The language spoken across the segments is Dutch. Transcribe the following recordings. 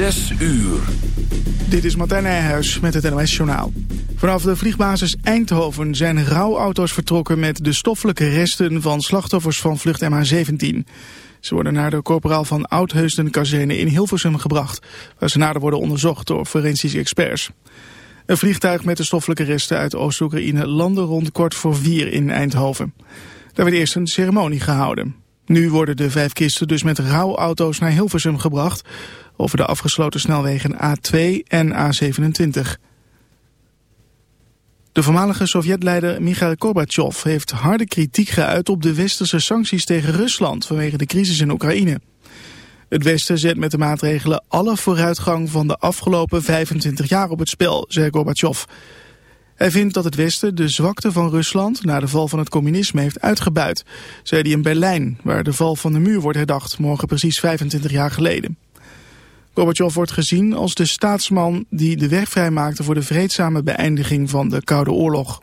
Zes uur. Dit is Martijn Nijhuis met het NOS Journaal. Vanaf de vliegbasis Eindhoven zijn rouwauto's vertrokken met de stoffelijke resten van slachtoffers van vlucht MH17. Ze worden naar de corporaal van Oudheusden kazerne in Hilversum gebracht, waar ze nader worden onderzocht door forensische experts. Een vliegtuig met de stoffelijke resten uit Oost-Oekraïne landde rond kwart voor vier in Eindhoven. Daar werd eerst een ceremonie gehouden. Nu worden de vijf kisten dus met rouwauto's naar Hilversum gebracht over de afgesloten snelwegen A2 en A27. De voormalige Sovjetleider Mikhail Gorbachev heeft harde kritiek geuit op de westerse sancties tegen Rusland vanwege de crisis in Oekraïne. Het Westen zet met de maatregelen alle vooruitgang van de afgelopen 25 jaar op het spel, zei Gorbachev. Hij vindt dat het Westen de zwakte van Rusland na de val van het communisme heeft uitgebuit, zei hij in Berlijn, waar de val van de muur wordt herdacht, morgen precies 25 jaar geleden. Gorbachev wordt gezien als de staatsman die de weg vrijmaakte voor de vreedzame beëindiging van de Koude Oorlog.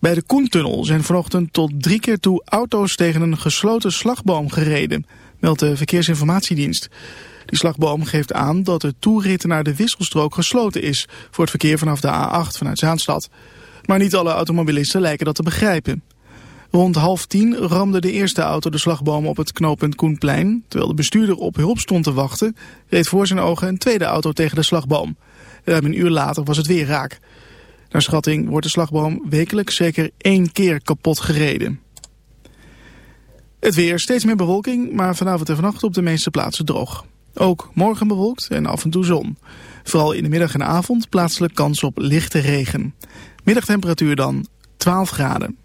Bij de Koentunnel zijn vanochtend tot drie keer toe auto's tegen een gesloten slagboom gereden, meldt de Verkeersinformatiedienst. Die slagboom geeft aan dat de toerit naar de wisselstrook gesloten is voor het verkeer vanaf de A8 vanuit Zaanstad. Maar niet alle automobilisten lijken dat te begrijpen. Rond half tien ramde de eerste auto de slagboom op het knooppunt Koenplein. Terwijl de bestuurder op hulp stond te wachten, reed voor zijn ogen een tweede auto tegen de slagboom. Ruim een uur later was het weer raak. Naar schatting wordt de slagboom wekelijks zeker één keer kapot gereden. Het weer, steeds meer bewolking, maar vanavond en vannacht op de meeste plaatsen droog. Ook morgen bewolkt en af en toe zon. Vooral in de middag en avond plaatselijk kans op lichte regen. Middagtemperatuur dan 12 graden.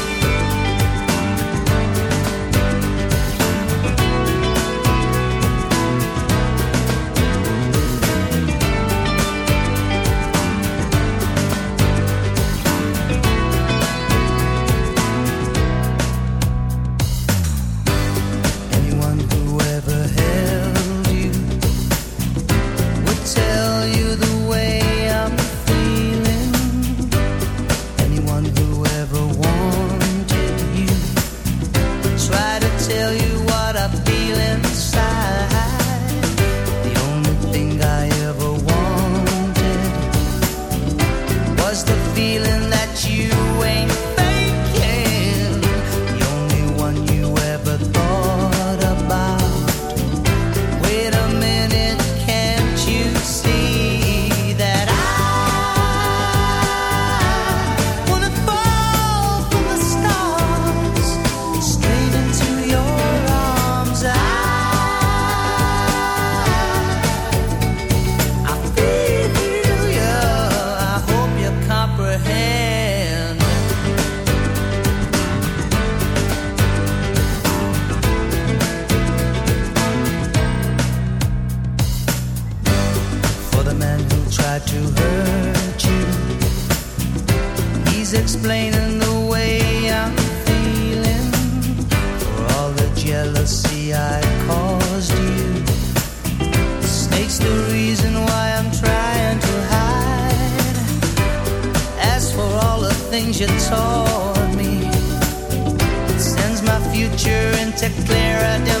future into clearer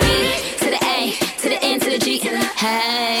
Hey.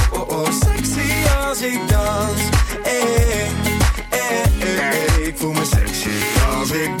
Als ik dans. Hey, hey, hey, hey. Ik voel me sexy als ik dans.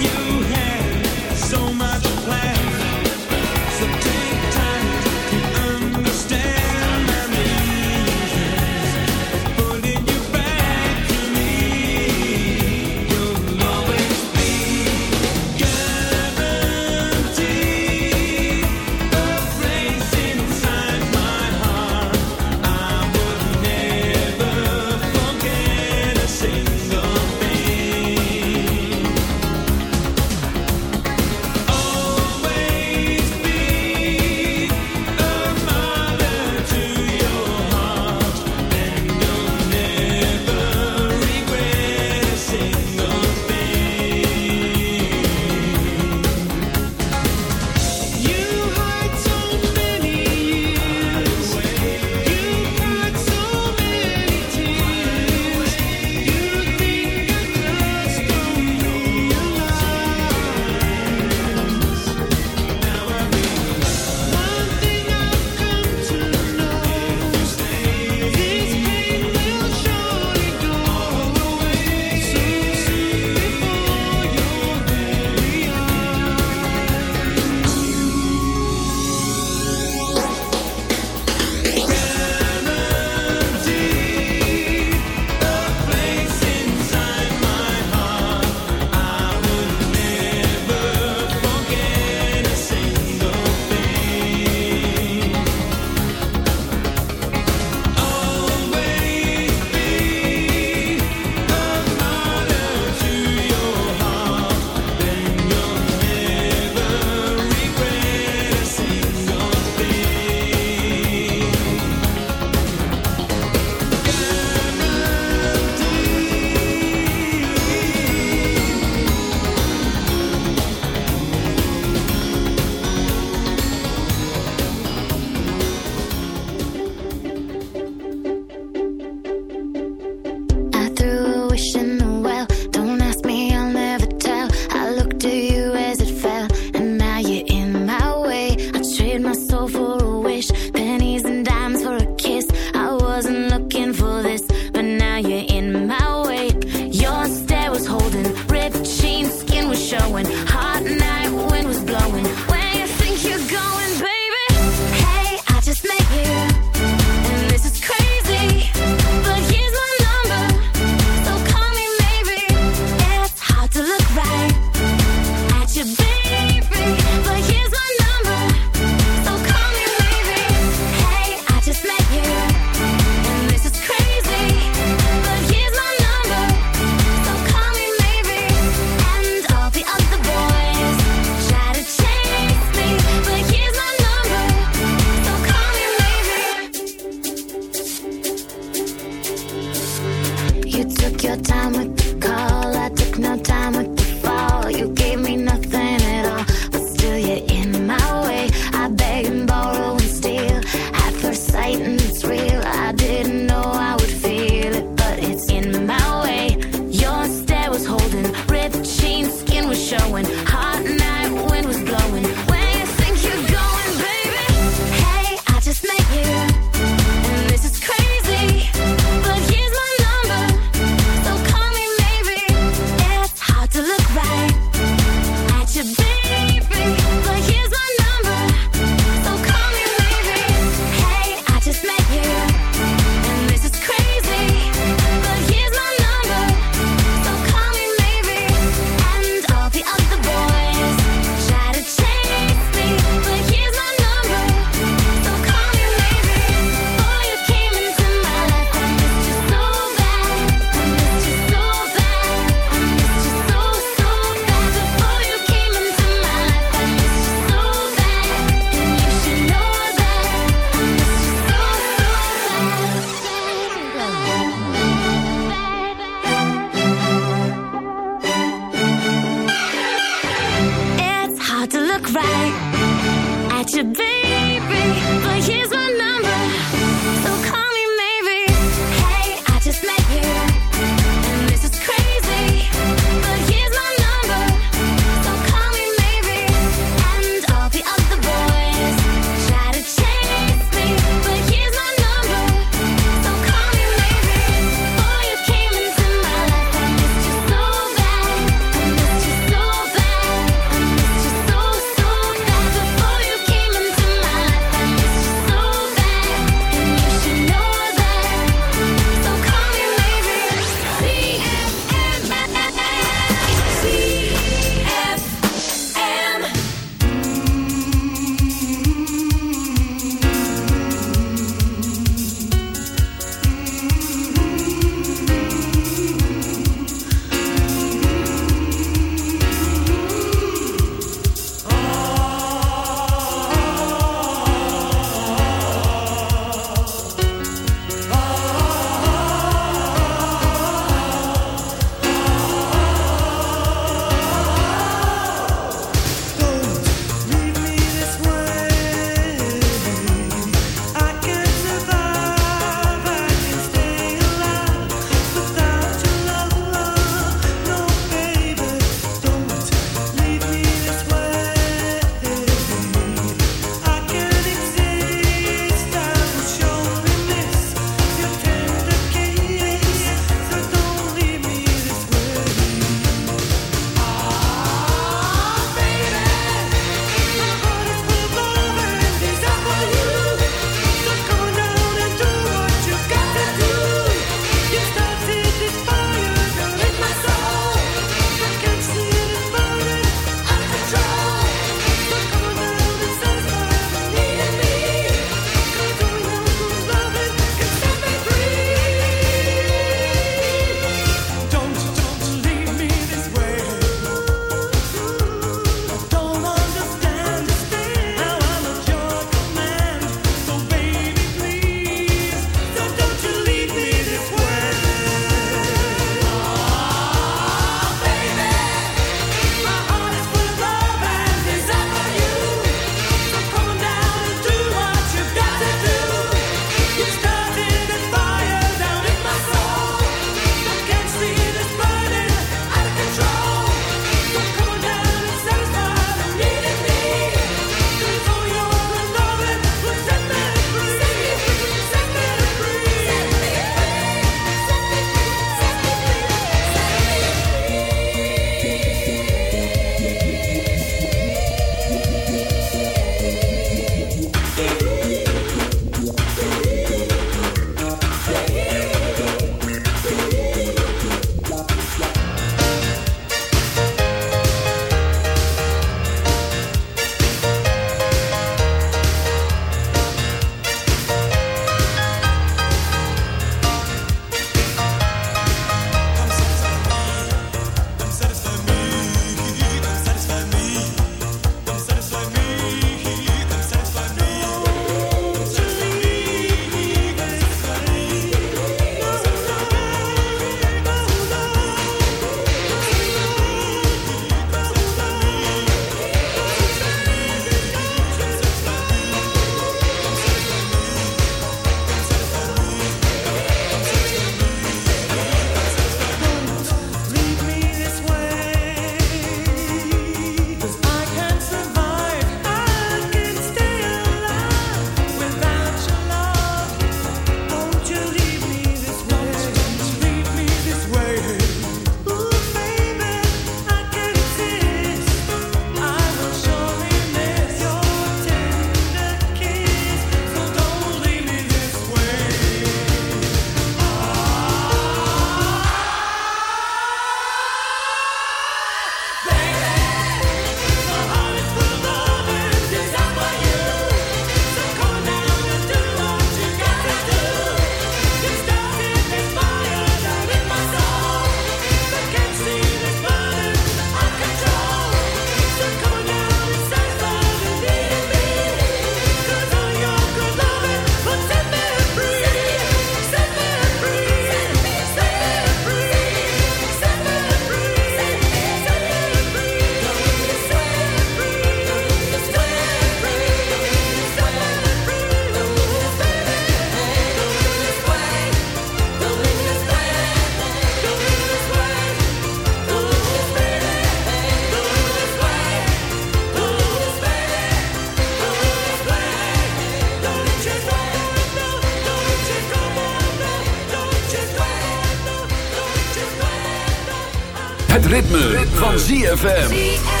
Ritme, van ZFM.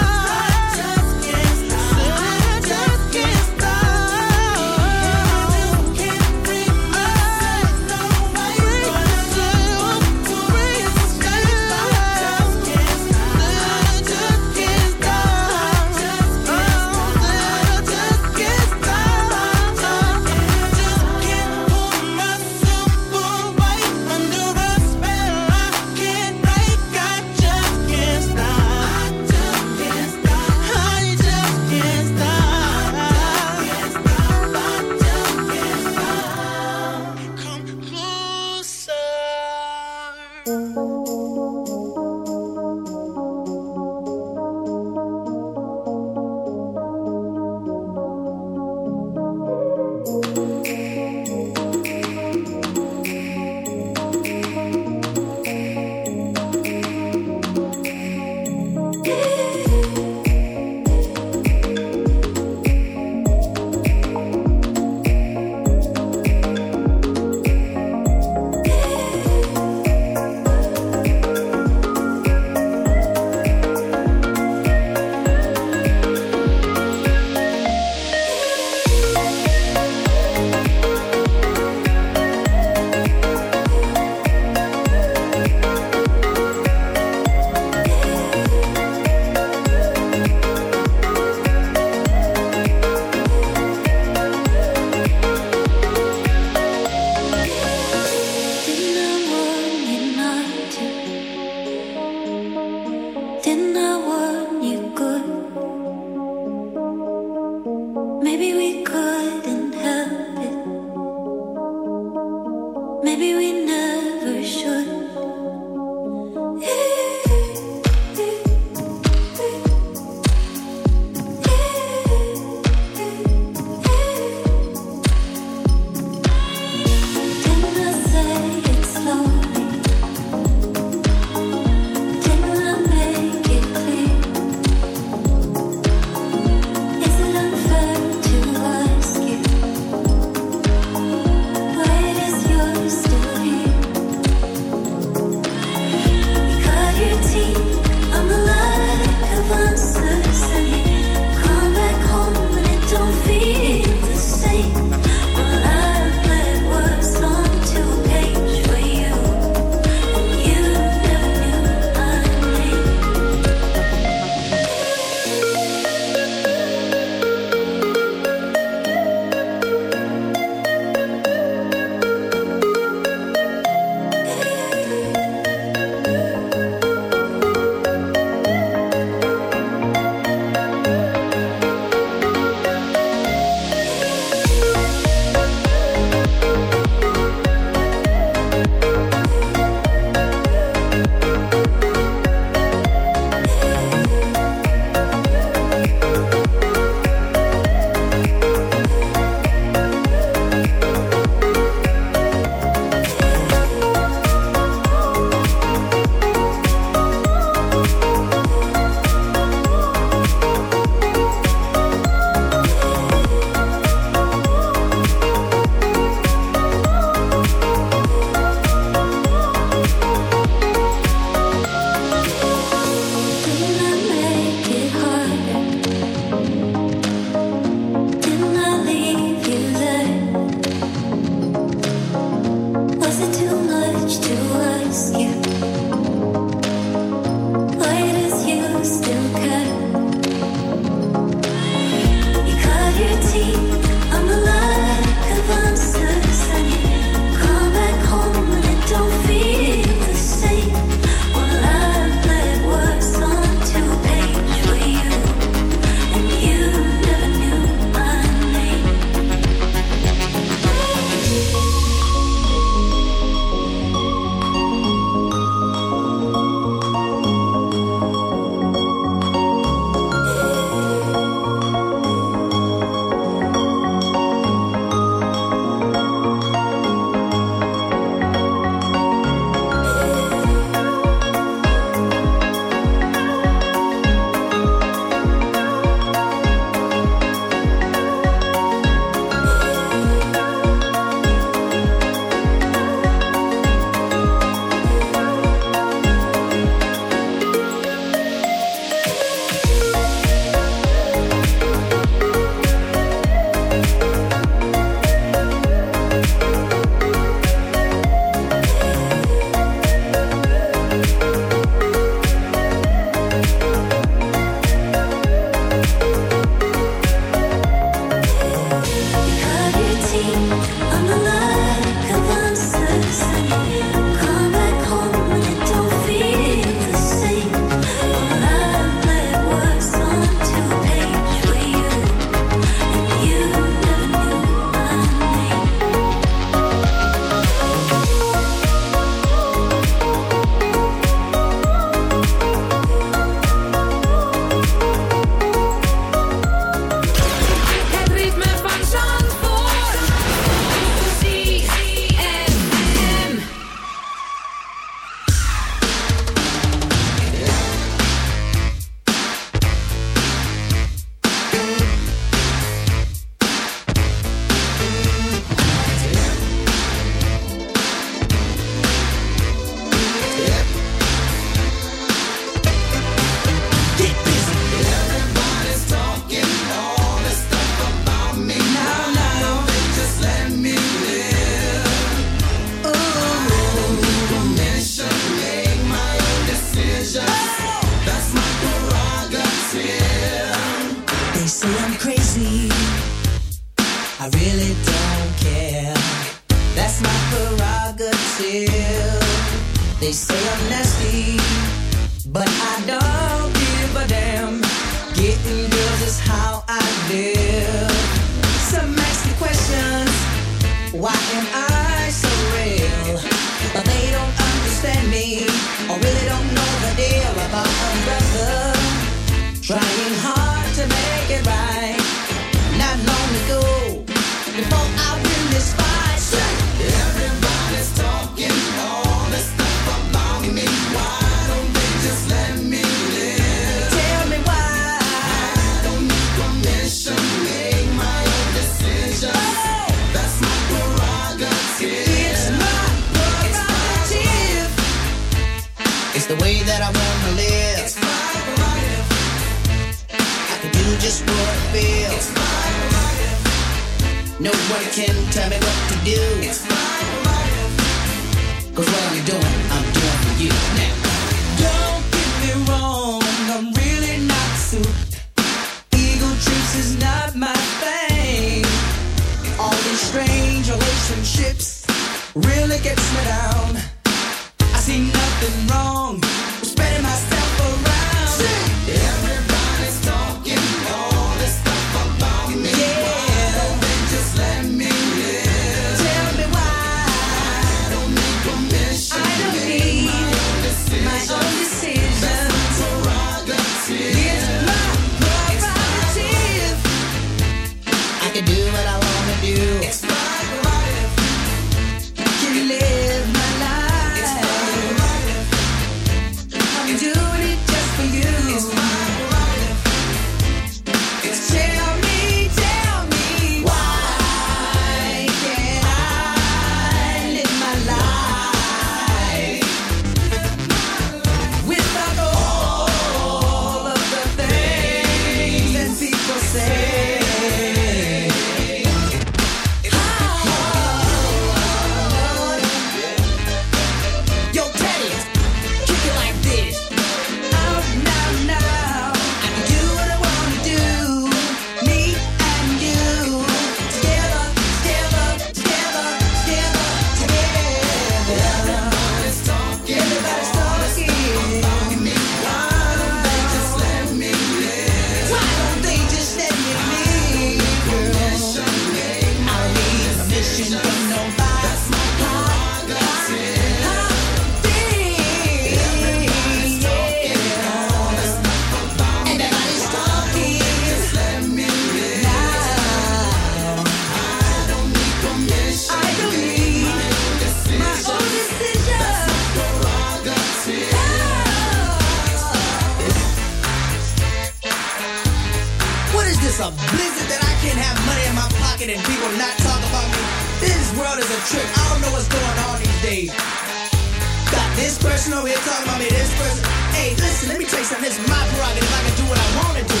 No over here talking about me, this person. Hey, listen, let me tell you something. This is my prerogative. I can do what I want to do.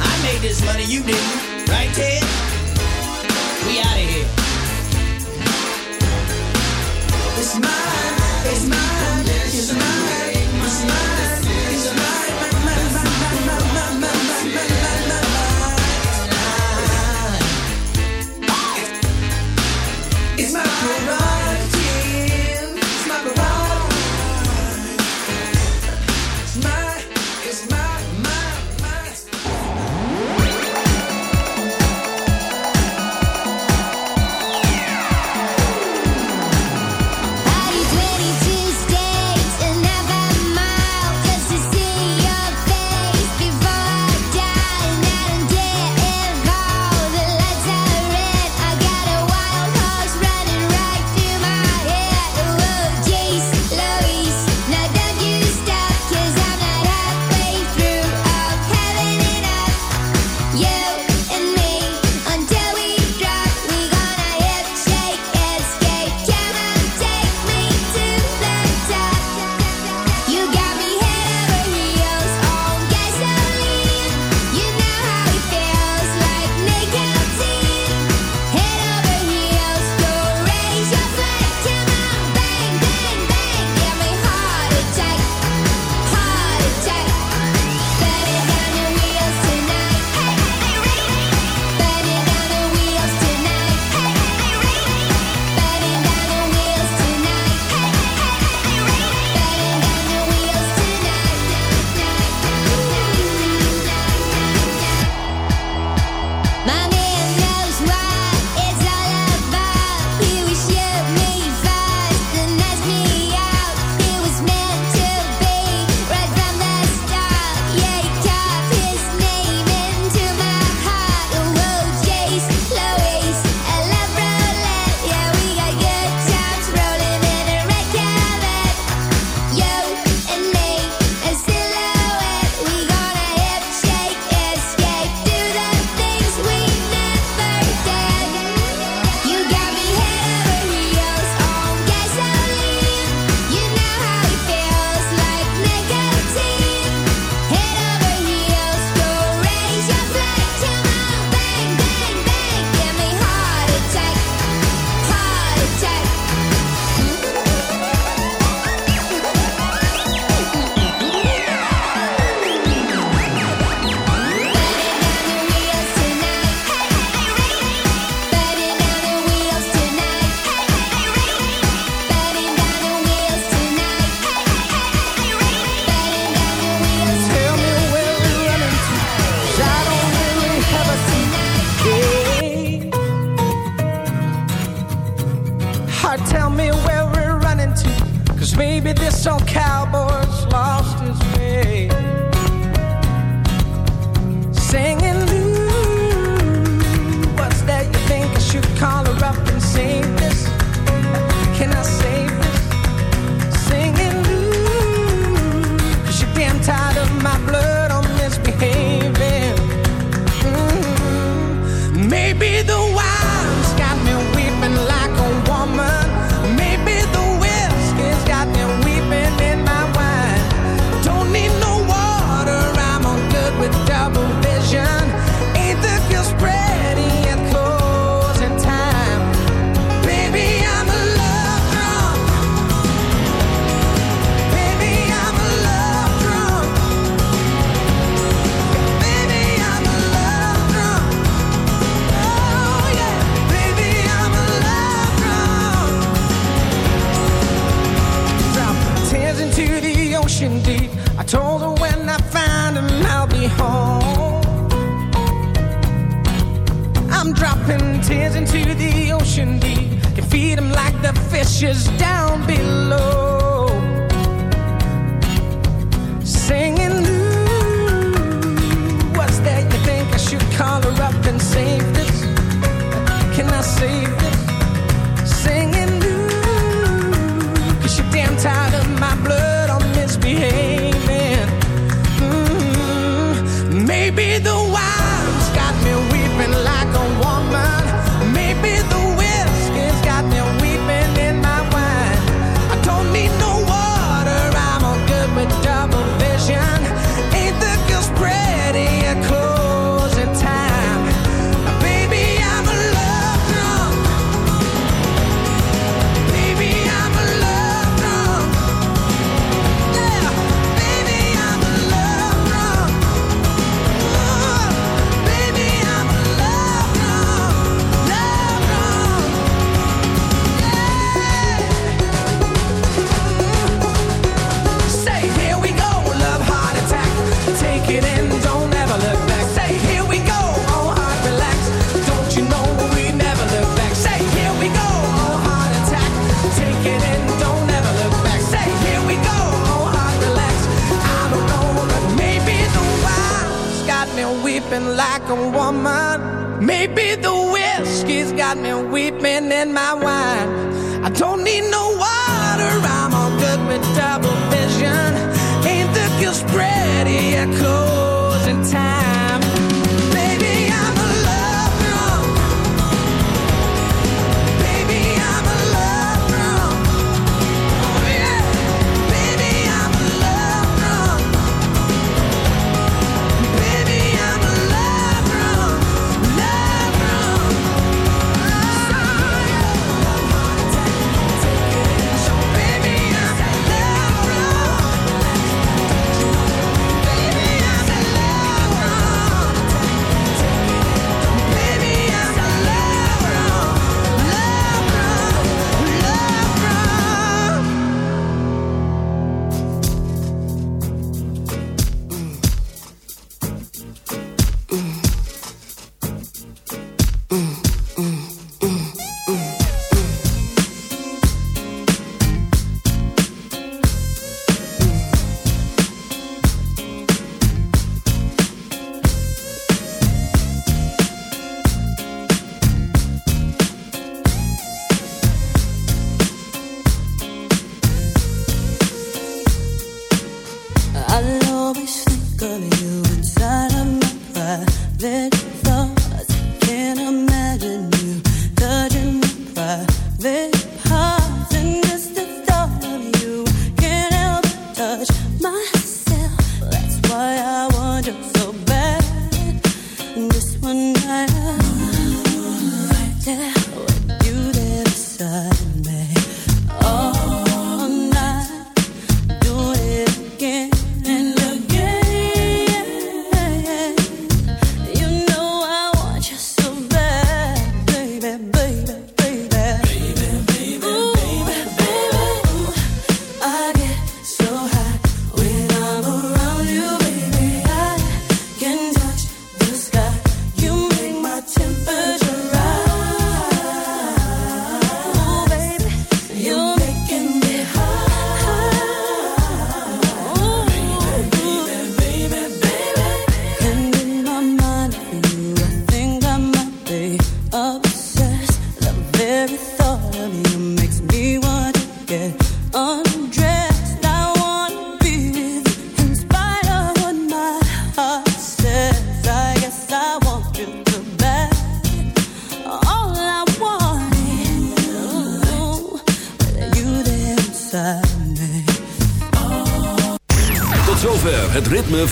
I made this money, you didn't.